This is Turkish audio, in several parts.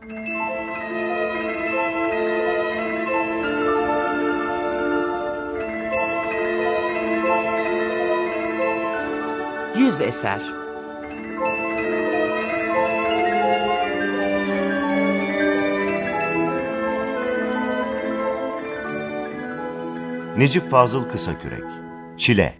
Yüz eser. Necip Fazıl Kısakürek Çile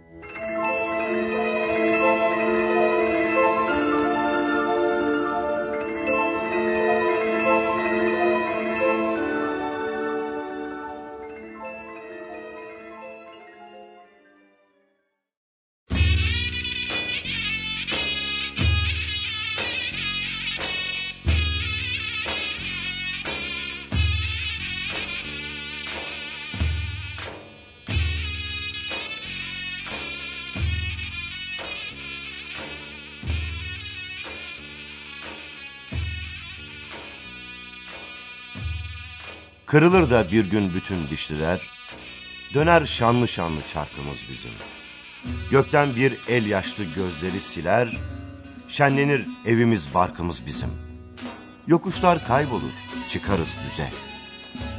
Kırılır da bir gün bütün dişliler, Döner şanlı şanlı çarkımız bizim. Gökten bir el yaşlı gözleri siler, Şenlenir evimiz barkımız bizim. Yokuşlar kaybolur, çıkarız düze.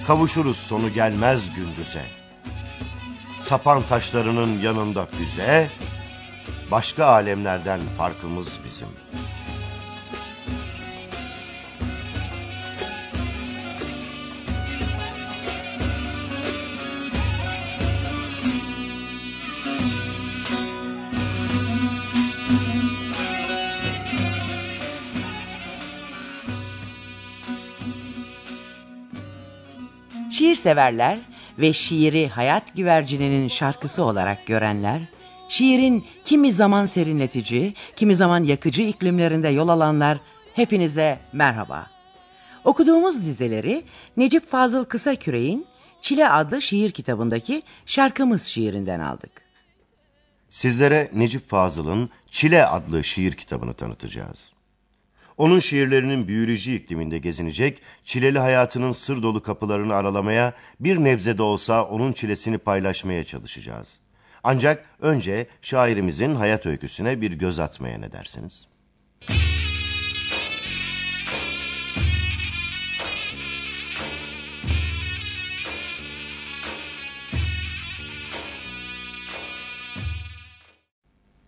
Kavuşuruz sonu gelmez gündüze. Sapan taşlarının yanında füze, Başka alemlerden farkımız bizim.'' Severler ve şiiri hayat güvercininin şarkısı olarak görenler, şiirin kimi zaman serinletici, kimi zaman yakıcı iklimlerinde yol alanlar hepinize merhaba. Okuduğumuz dizeleri Necip Fazıl Kısaküre'in Çile adlı şiir kitabındaki Şarkımız şiirinden aldık. Sizlere Necip Fazıl'ın Çile adlı şiir kitabını tanıtacağız. Onun şiirlerinin büyüleyici ikliminde gezinecek, çileli hayatının sır dolu kapılarını aralamaya, bir nebze de olsa onun çilesini paylaşmaya çalışacağız. Ancak önce şairimizin hayat öyküsüne bir göz atmaya ne dersiniz?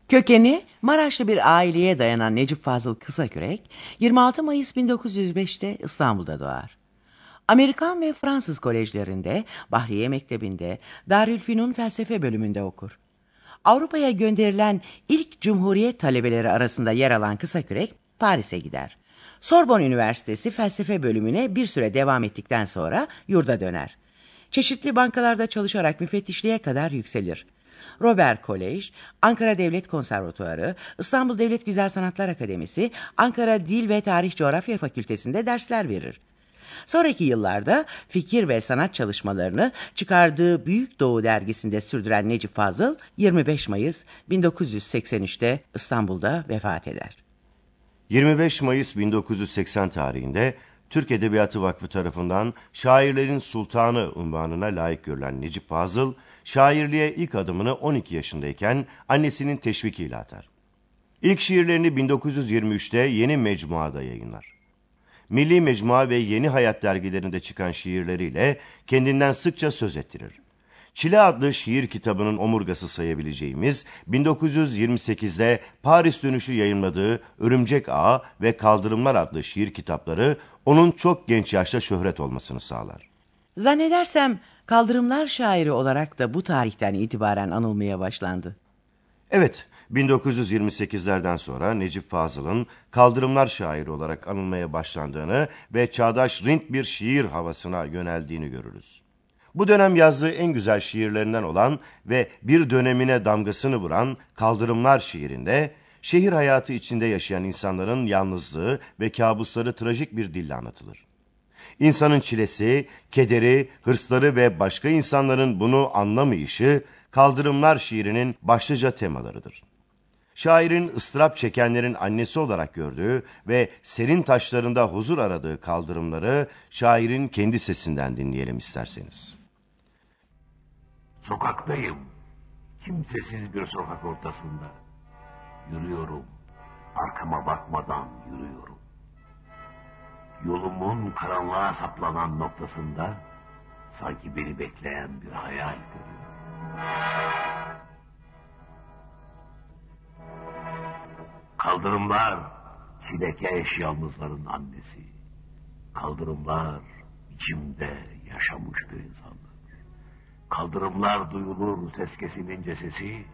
Kökeni Maraşlı bir aileye dayanan Necip Fazıl Kısakürek 26 Mayıs 1905'te İstanbul'da doğar. Amerikan ve Fransız kolejlerinde, Bahriye Mektebi'nde, Darülfünun felsefe bölümünde okur. Avrupa'ya gönderilen ilk Cumhuriyet talebeleri arasında yer alan Kısakürek Paris'e gider. Sorbon Üniversitesi felsefe bölümüne bir süre devam ettikten sonra yurda döner. Çeşitli bankalarda çalışarak müfettişliğe kadar yükselir. Robert Kolej, Ankara Devlet Konservatuarı, İstanbul Devlet Güzel Sanatlar Akademisi, Ankara Dil ve Tarih Coğrafya Fakültesinde dersler verir. Sonraki yıllarda fikir ve sanat çalışmalarını çıkardığı Büyük Doğu dergisinde sürdüren Necip Fazıl 25 Mayıs 1983'te İstanbul'da vefat eder. 25 Mayıs 1980 tarihinde Türk Edebiyatı Vakfı tarafından şairlerin sultanı unvanına layık görülen Necip Fazıl, şairliğe ilk adımını 12 yaşındayken annesinin teşvikiyle atar. İlk şiirlerini 1923'te Yeni Mecmua'da yayınlar. Milli Mecmua ve Yeni Hayat dergilerinde çıkan şiirleriyle kendinden sıkça söz ettirir. Çile adlı şiir kitabının omurgası sayabileceğimiz 1928'de Paris dönüşü yayınladığı Örümcek Ağa ve Kaldırımlar adlı şiir kitapları onun çok genç yaşta şöhret olmasını sağlar. Zannedersem kaldırımlar şairi olarak da bu tarihten itibaren anılmaya başlandı. Evet, 1928'lerden sonra Necip Fazıl'ın kaldırımlar şairi olarak anılmaya başlandığını ve çağdaş rint bir şiir havasına yöneldiğini görürüz. Bu dönem yazdığı en güzel şiirlerinden olan ve bir dönemine damgasını vuran Kaldırımlar şiirinde şehir hayatı içinde yaşayan insanların yalnızlığı ve kabusları trajik bir dille anlatılır. İnsanın çilesi, kederi, hırsları ve başka insanların bunu anlamayışı Kaldırımlar şiirinin başlıca temalarıdır. Şairin ıstırap çekenlerin annesi olarak gördüğü ve serin taşlarında huzur aradığı kaldırımları şairin kendi sesinden dinleyelim isterseniz. Sokaktayım. Kimsesiz bir sokak ortasında. Yürüyorum. Arkama bakmadan yürüyorum. Yolumun karanlığa saplanan noktasında sanki beni bekleyen bir hayal görüyorum. Kaldırımlar çilekeş yalnızların annesi. Kaldırımlar içimde yaşamış bir insandır. Kaldırımlar duyulur ses kesilince sesi.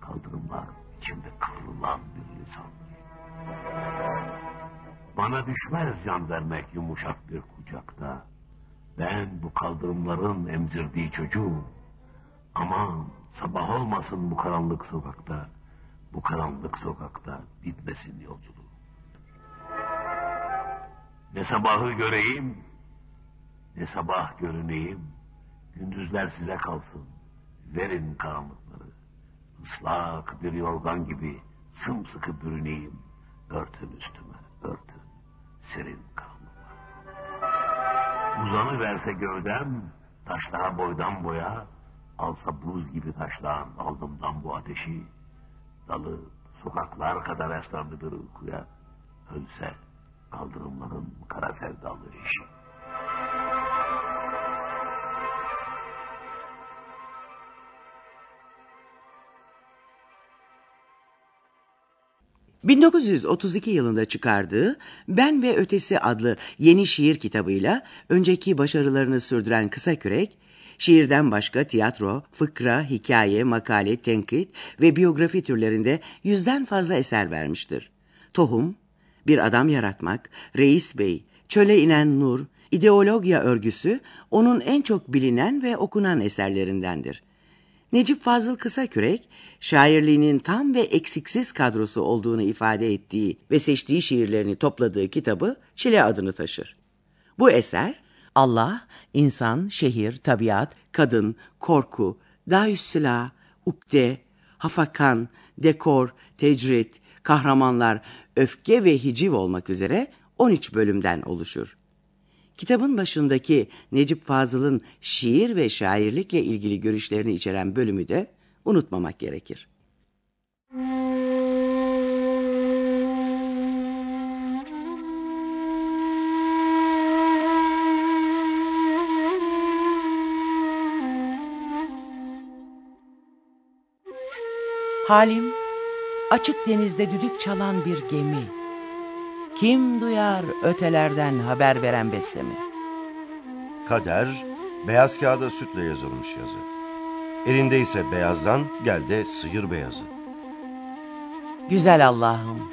Kaldırımlar içimde kıvrılan bir lisandır. Bana düşmez can vermek yumuşak bir kucakta. Ben bu kaldırımların emzirdiği çocuğum. Aman sabah olmasın bu karanlık sokakta. Bu karanlık sokakta bitmesin yolculuğum. Ne sabahı göreyim, ne sabah görüneyim. Gündüzler size kalsın. Verin karanlıkları. Islak bir yorgan gibi sımsıkı bürüneyim. Örtün üstüme, örtün. Serin karanlıklar. Uzanı verse gövdem, taşlara boydan boya, alsa buz gibi taştan aldımdan bu ateşi, dalı sokaklar kadar eslandıdır uykuya, ölse kaldırımların kara sevdalı eşi. 1932 yılında çıkardığı Ben ve Ötesi adlı yeni şiir kitabıyla önceki başarılarını sürdüren Kısa Kürek, şiirden başka tiyatro, fıkra, hikaye, makale, tenkit ve biyografi türlerinde yüzden fazla eser vermiştir. Tohum, Bir Adam Yaratmak, Reis Bey, Çöle inen Nur, İdeologya örgüsü onun en çok bilinen ve okunan eserlerindendir. Necip Fazıl Kısakürek, şairliğinin tam ve eksiksiz kadrosu olduğunu ifade ettiği ve seçtiği şiirlerini topladığı kitabı Çile adını taşır. Bu eser, Allah, insan, şehir, tabiat, kadın, korku, daüssüla, ukde, hafakan, dekor, tecrit, kahramanlar, öfke ve hiciv olmak üzere 13 bölümden oluşur. Kitabın başındaki Necip Fazıl'ın şiir ve şairlikle ilgili görüşlerini içeren bölümü de unutmamak gerekir. Halim, açık denizde düdük çalan bir gemi. Kim duyar ötelerden haber veren beslemi? Kader, beyaz kağıda sütle yazılmış yazı. Elinde ise beyazdan gel de sıyır beyazı. Güzel Allah'ım,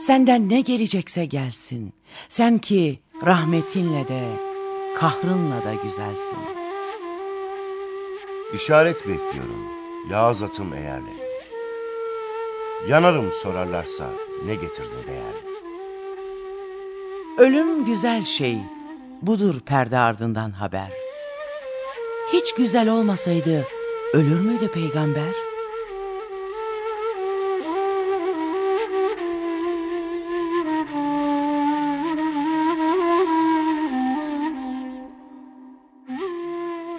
senden ne gelecekse gelsin. Sen ki rahmetinle de, kahrınla da güzelsin. İşaret bekliyorum, ya zatım eğerle. Yanarım sorarlarsa ne getirdin değerli. Ölüm güzel şey, budur perde ardından haber. Hiç güzel olmasaydı ölür müydü peygamber?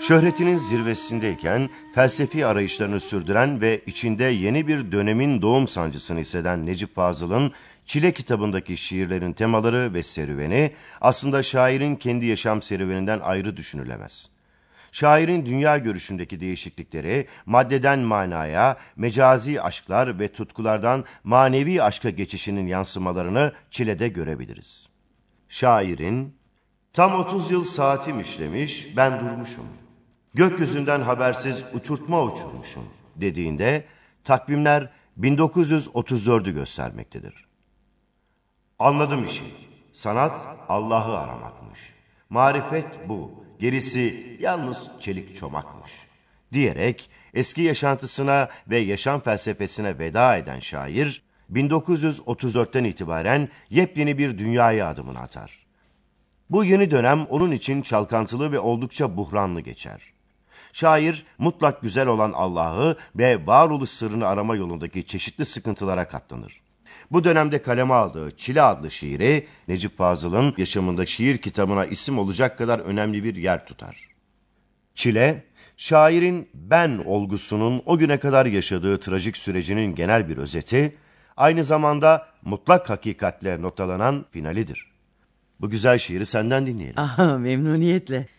Şöhretinin zirvesindeyken felsefi arayışlarını sürdüren ve içinde yeni bir dönemin doğum sancısını hisseden Necip Fazıl'ın Çile kitabındaki şiirlerin temaları ve serüveni aslında şairin kendi yaşam serüveninden ayrı düşünülemez. Şairin dünya görüşündeki değişiklikleri maddeden manaya, mecazi aşklar ve tutkulardan manevi aşka geçişinin yansımalarını Çile'de görebiliriz. Şairin, tam 30 yıl saatim işlemiş, ben durmuşum. Gökyüzünden habersiz uçurtma uçurmuşum dediğinde takvimler 1934'ü göstermektedir. Anladım işi. Sanat Allah'ı aramakmış. Marifet bu. Gerisi yalnız çelik çomakmış. Diyerek eski yaşantısına ve yaşam felsefesine veda eden şair 1934'ten itibaren yepyeni bir dünyaya adımını atar. Bu yeni dönem onun için çalkantılı ve oldukça buhranlı geçer. Şair mutlak güzel olan Allah'ı ve varoluş sırrını arama yolundaki çeşitli sıkıntılara katlanır. Bu dönemde kaleme aldığı Çile adlı şiiri Necip Fazıl'ın yaşamında şiir kitabına isim olacak kadar önemli bir yer tutar. Çile, şairin ben olgusunun o güne kadar yaşadığı trajik sürecinin genel bir özeti, aynı zamanda mutlak hakikatle noktalanan finalidir. Bu güzel şiiri senden dinleyelim. Aha, memnuniyetle.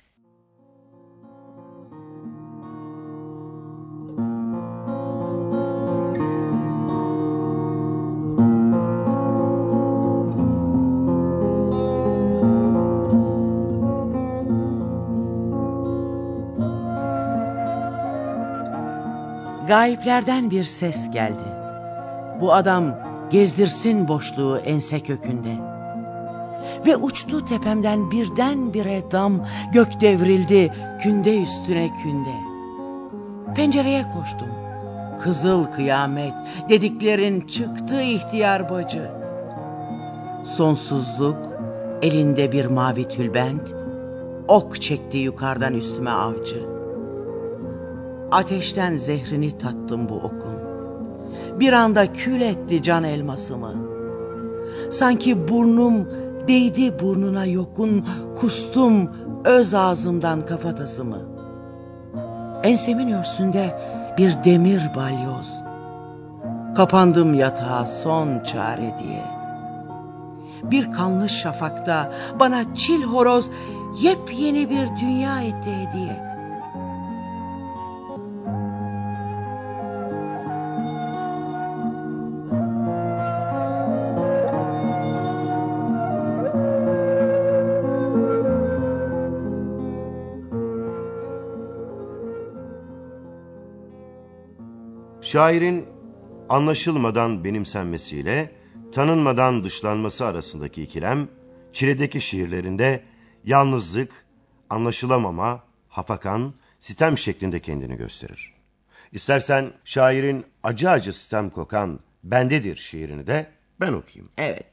Gayiplerden bir ses geldi. Bu adam gezdirsin boşluğu ense kökünde. Ve uçtu tepemden birden bire dam, gök devrildi künde üstüne künde. Pencereye koştum. Kızıl kıyamet dediklerin çıktı ihtiyar bacı. Sonsuzluk elinde bir mavi tülbent, ok çekti yukarıdan üstüme avcı.'' Ateşten zehrini tattım bu okun. Bir anda kül etti can elmasımı. Sanki burnum değdi burnuna yokun, kustum öz ağzımdan kafatasımı. Ensemin örsünde bir demir balyoz. Kapandım yatağa son çare diye. Bir kanlı şafakta bana çil horoz yepyeni bir dünya etti hediye. Şairin anlaşılmadan benimsenmesiyle tanınmadan dışlanması arasındaki ikilem, Çile'deki şiirlerinde yalnızlık, anlaşılamama, hafakan, sitem şeklinde kendini gösterir. İstersen şairin acı acı sitem kokan Bendedir şiirini de ben okuyayım. Evet.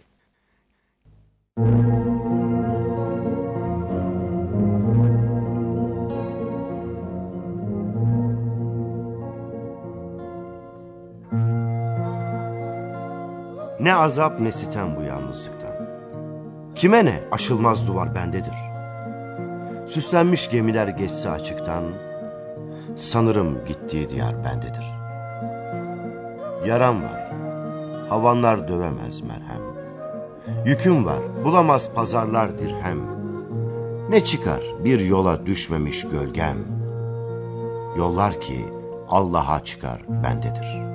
Ne azap ne sitem bu yalnızlıktan. Kime ne aşılmaz duvar bendedir. Süslenmiş gemiler geçse açıktan, sanırım gittiği diyar bendedir. Yaram var, havanlar dövemez merhem. Yüküm var, bulamaz pazarlar dirhem. Ne çıkar bir yola düşmemiş gölgem. Yollar ki Allah'a çıkar bendedir.''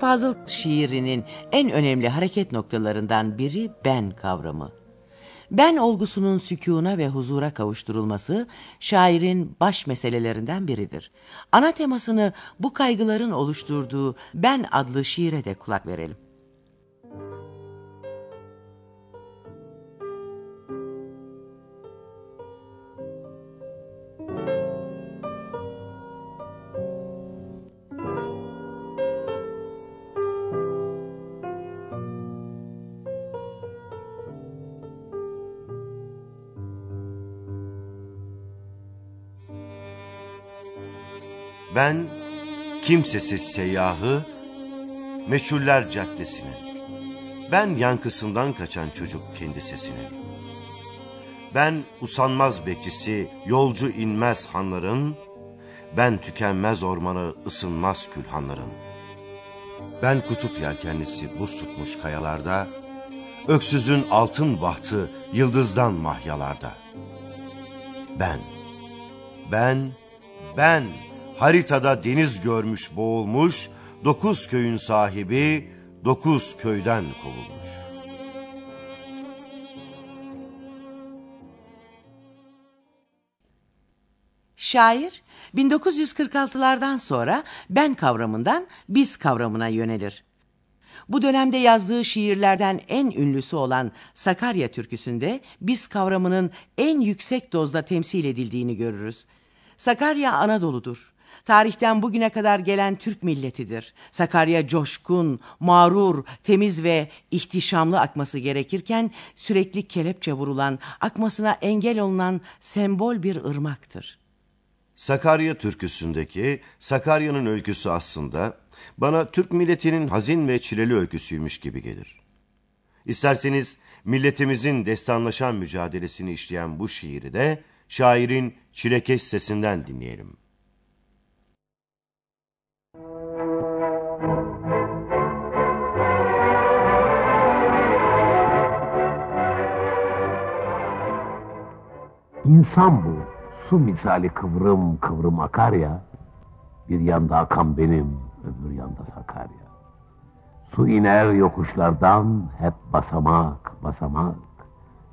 Fazıl şiirinin en önemli hareket noktalarından biri ben kavramı. Ben olgusunun sükuna ve huzura kavuşturulması şairin baş meselelerinden biridir. Ana temasını bu kaygıların oluşturduğu Ben adlı şiire de kulak verelim. Ben kimsesiz seyyahı Meçhuller Caddesi'nin. Ben yankısından kaçan çocuk kendi. Ben usanmaz bekçisi yolcu inmez hanların. Ben tükenmez ormanı ısınmaz külhanların. Ben kutup yelkenlisi buz tutmuş kayalarda. Öksüzün altın bahtı yıldızdan mahyalarda. Ben, ben, ben haritada deniz görmüş boğulmuş, dokuz köyün sahibi dokuz köyden kovulmuş. Şair 1946'lardan sonra ben kavramından biz kavramına yönelir. Bu dönemde yazdığı şiirlerden en ünlüsü olan Sakarya türküsünde biz kavramının en yüksek dozda temsil edildiğini görürüz. Sakarya Anadolu'dur. Tarihten bugüne kadar gelen Türk milletidir. Sakarya coşkun, mağrur, temiz ve ihtişamlı akması gerekirken sürekli kelepçe vurulan, akmasına engel olunan sembol bir ırmaktır. Sakarya türküsündeki Sakarya'nın öyküsü aslında bana Türk milletinin hazin ve çileli öyküsüymüş gibi gelir. İsterseniz milletimizin destanlaşan mücadelesini işleyen bu şiiri de şairin çilekeş sesinden dinleyelim. İnsan bu. Su misali kıvrım kıvrım akar ya. Bir yanda akan benim, öbür yanda Sakarya. Su iner yokuşlardan hep basamak basamak.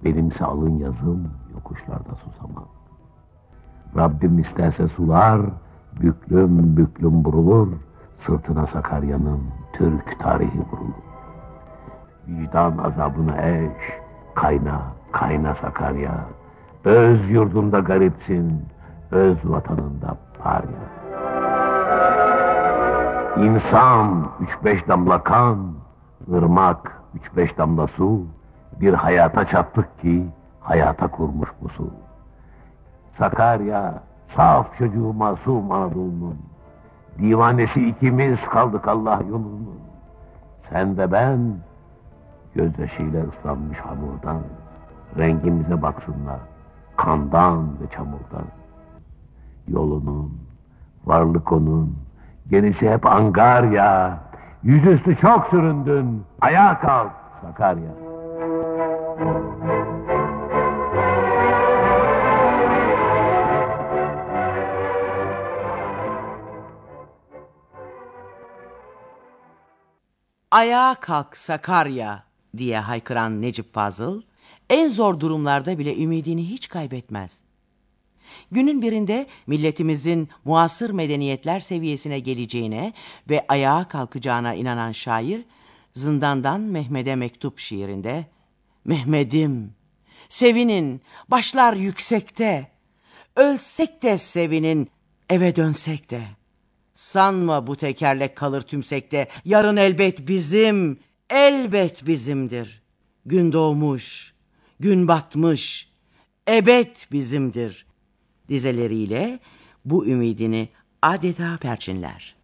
Benimse alın yazım yokuşlarda susamak. Rabbim isterse sular büklüm büklüm burulur. Sırtına Sakarya'nın Türk tarihi vurulur. Vicdan azabına eş, kayna, kayna Sakarya. Öz yurdunda garipsin, öz vatanında parya. İnsan üç beş damla kan, ırmak üç beş damla su, bir hayata çattık ki hayata kurmuş bu su. Sakarya, saf çocuğu masum Anadolu'nun, divanesi ikimiz kaldık Allah yolunun. Sen de ben, gözyaşıyla ıslanmış hamurdan, rengimize baksınlar, kandan ve çamurdan. Yolunun, varlık onun, gerisi hep Angarya. Yüzüstü çok süründün, ayağa kalk Sakarya. Ayağa kalk Sakarya diye haykıran Necip Fazıl, en zor durumlarda bile ümidini hiç kaybetmez. Günün birinde milletimizin muasır medeniyetler seviyesine geleceğine ve ayağa kalkacağına inanan şair, Zindandan Mehmet'e mektup şiirinde, Mehmet'im, sevinin, başlar yüksekte, ölsek de sevinin, eve dönsek de. Sanma bu tekerlek kalır tümsekte, yarın elbet bizim, elbet bizimdir. Gün doğmuş, gün batmış, ebed bizimdir dizeleriyle bu ümidini adeta perçinler.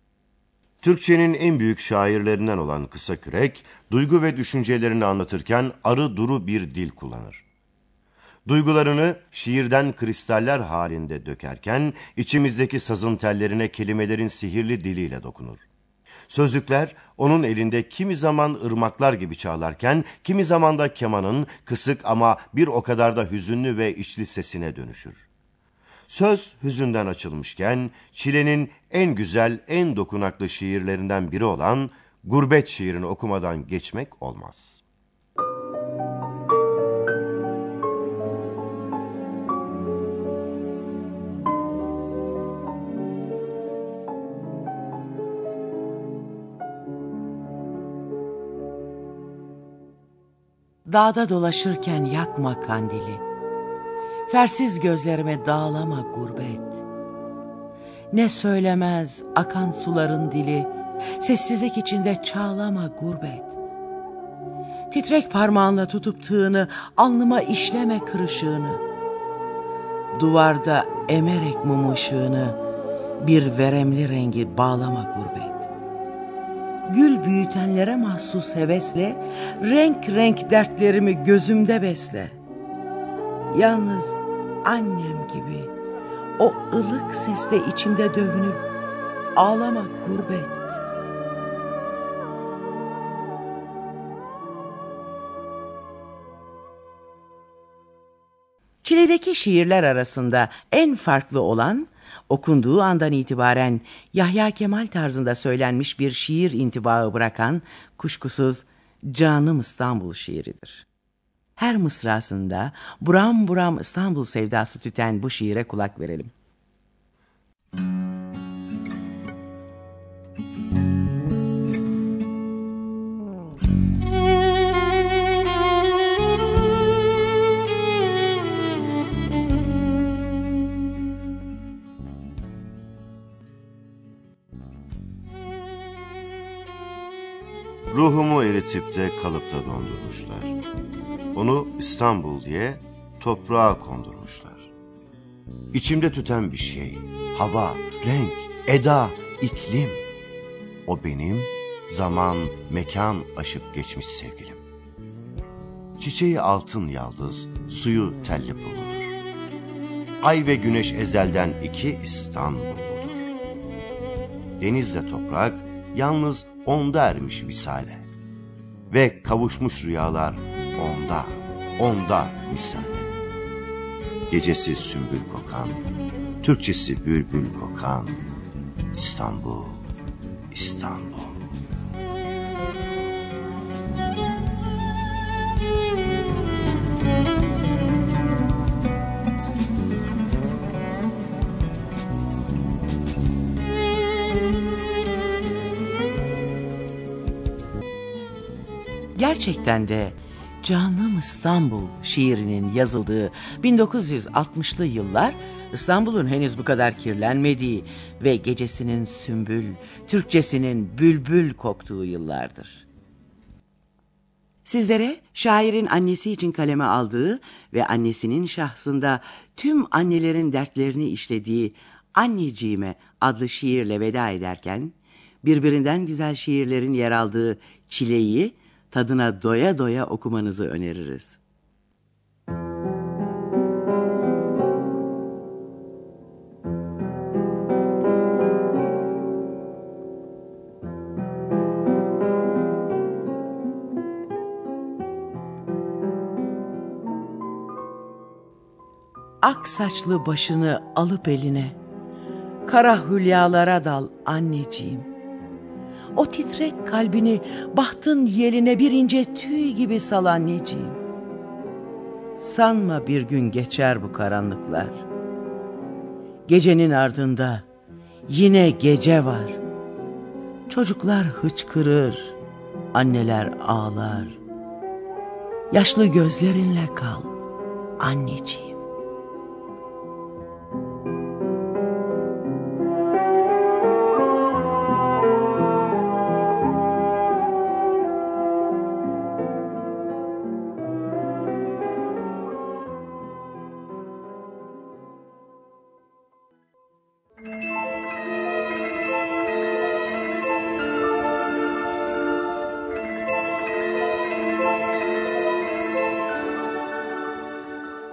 Türkçenin en büyük şairlerinden olan Kısa Kürek, duygu ve düşüncelerini anlatırken arı duru bir dil kullanır. Duygularını şiirden kristaller halinde dökerken içimizdeki sazın tellerine kelimelerin sihirli diliyle dokunur. Sözlükler onun elinde kimi zaman ırmaklar gibi çağlarken kimi zaman da kemanın kısık ama bir o kadar da hüzünlü ve içli sesine dönüşür. Söz hüzünden açılmışken Çile'nin en güzel, en dokunaklı şiirlerinden biri olan Gurbet şiirini okumadan geçmek olmaz. Dağda dolaşırken yakma kandili. Fersiz gözlerime dağlama gurbet. Ne söylemez akan suların dili, sessizlik içinde çağlama gurbet. Titrek parmağınla tutup tığını, alnıma işleme kırışığını. Duvarda emerek mum ışığını, bir veremli rengi bağlama gurbet. Gül büyütenlere mahsus hevesle, renk renk dertlerimi gözümde besle. Yalnız annem gibi o ılık sesle içimde dövünüp ağlama gurbet. Çile'deki şiirler arasında en farklı olan okunduğu andan itibaren Yahya Kemal tarzında söylenmiş bir şiir intibağı bırakan kuşkusuz Canım İstanbul şiiridir. Her mısrasında buram buram İstanbul sevdası tüten bu şiire kulak verelim. Ruhumu eritip de kalıpta dondurmuşlar. Onu İstanbul diye toprağa kondurmuşlar. İçimde tüten bir şey, hava, renk, eda, iklim. O benim zaman, mekan aşıp geçmiş sevgilim. Çiçeği altın yaldız, suyu telli pulludur. Ay ve güneş ezelden iki İstanbulludur. Denizle toprak yalnız onda ermiş misale. Ve kavuşmuş rüyalar onda, onda misale. Gecesi sümbül kokan, Türkçesi bülbül kokan, İstanbul, İstanbul. Gerçekten de Canım İstanbul şiirinin yazıldığı 1960'lı yıllar İstanbul'un henüz bu kadar kirlenmediği ve gecesinin sümbül, Türkçesinin bülbül koktuğu yıllardır. Sizlere şairin annesi için kaleme aldığı ve annesinin şahsında tüm annelerin dertlerini işlediği Anneciğime adlı şiirle veda ederken, birbirinden güzel şiirlerin yer aldığı Çileyi tadına doya doya okumanızı öneririz. Ak saçlı başını alıp eline, kara hülyalara dal anneciğim. O titrek kalbini bahtın yeline bir ince tüy gibi sal anneciğim. Sanma bir gün geçer bu karanlıklar. Gecenin ardında yine gece var. Çocuklar hıçkırır, anneler ağlar. Yaşlı gözlerinle kal anneciğim.